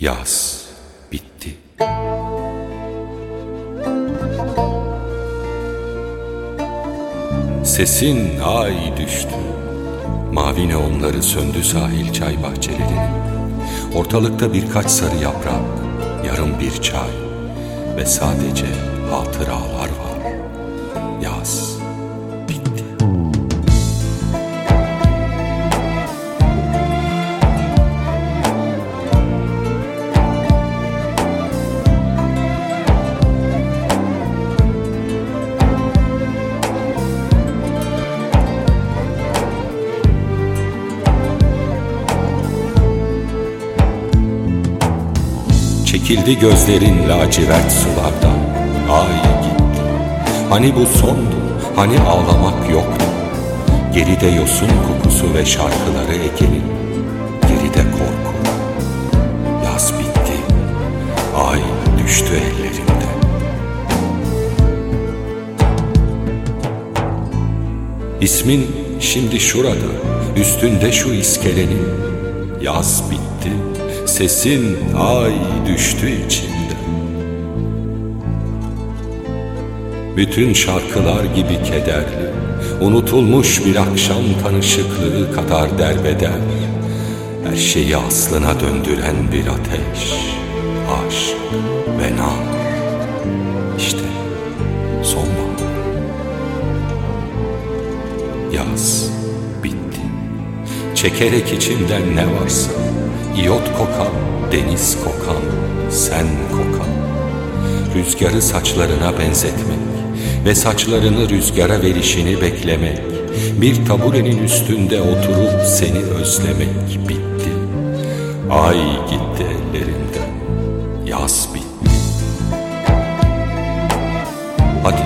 Yaz bitti. Sesin ay düştü. Mavi neonları söndü sahil çay bahçelerinin. Ortalıkta birkaç sarı yaprak, yarım bir çay ve sadece hatıralar var. Yaz Çekildi gözlerin lacivert sulardan. Ay gitti. Hani bu sondu Hani ağlamak yoktu. Geride yosun kokusu ve şarkıları ekenin Geride korku. Yaz bitti. Ay düştü ellerimden İsmin şimdi şurada Üstünde şu iskelenin. Yaz bitti Sesin ay düştü içinde Bütün şarkılar gibi kederli Unutulmuş bir akşam tanışıklığı kadar derbeder Her şeyi aslına döndüren bir ateş Aşk ve nar İşte sonbahar Yaz Çekerek içimden ne varsa. İyot kokan, deniz kokan, sen kokan. Rüzgarı saçlarına benzetmek Ve saçlarını rüzgara verişini beklemek. Bir taburenin üstünde oturup seni özlemek bitti. Ay gitti ellerimden, yaz bitti. Hadi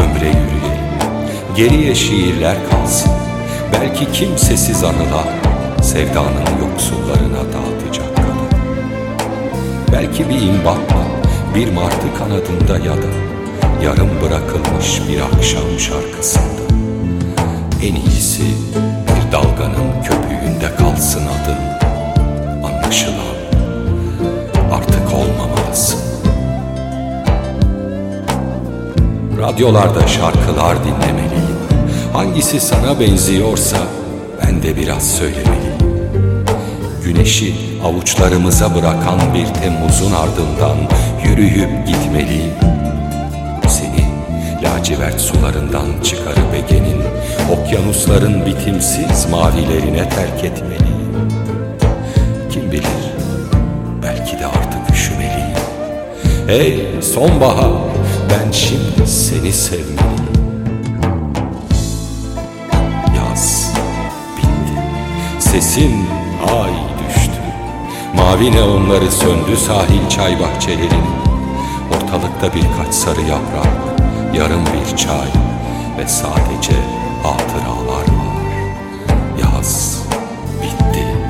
ömre yürüyelim. Geriye şiirler kalsın Belki kimsesiz anılar sevdanın yoksullarına dağıtacak kadar. Belki bir imbatla, bir martı kanadında ya da yarım bırakılmış bir akşam şarkısında. En iyisi bir dalganın köpüğünde kalsın adın, anlaşılan artık olmamalısın. Radyolarda şarkılar dinlemeliyim. Hangisi sana benziyorsa ben de biraz söylemeliyim. Güneşi avuçlarımıza bırakan bir Temmuz'un ardından yürüyüp gitmeliyim. Seni lacivert sularından çıkarıp Ege'nin, okyanusların bitimsiz mavilerine terk etmeliyim. Kim bilir, belki de artık üşümeliyim. Ey sonbahar, ben şimdi seni sevmeliyim. sesim ay düştü. Mavi neonları söndü sahil çay bahçelerin Ortalıkta birkaç sarı yaprak, yarım bir çay Ve sadece hatıralar var. Yaz bitti.